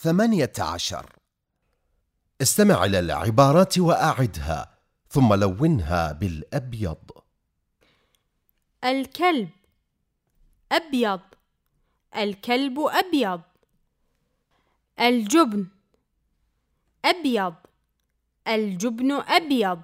ثمانية عشر. استمع إلى العبارات وأعدها ثم لونها بالأبيض. الكلب أبيض. الكلب أبيض. الجبن أبيض. الجبن أبيض.